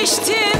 geçtim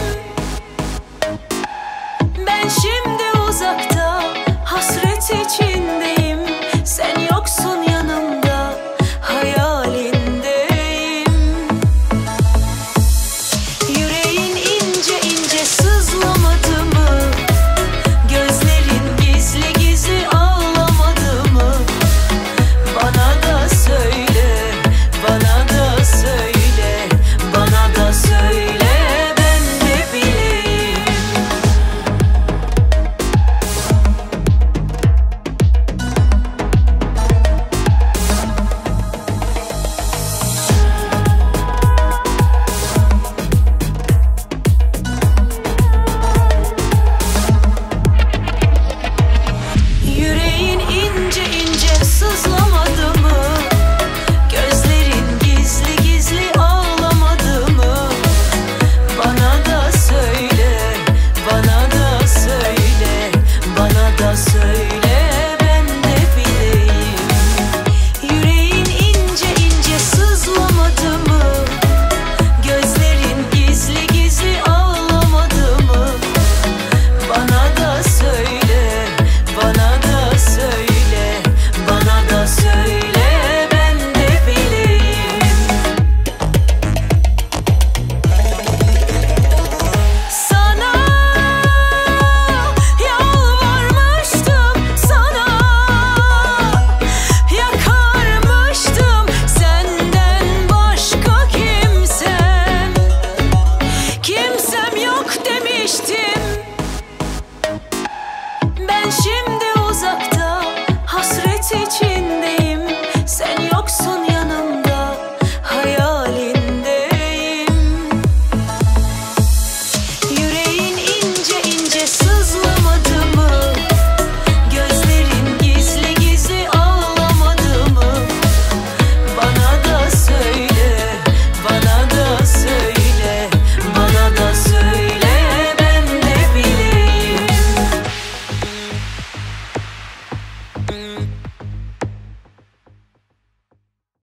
so slow.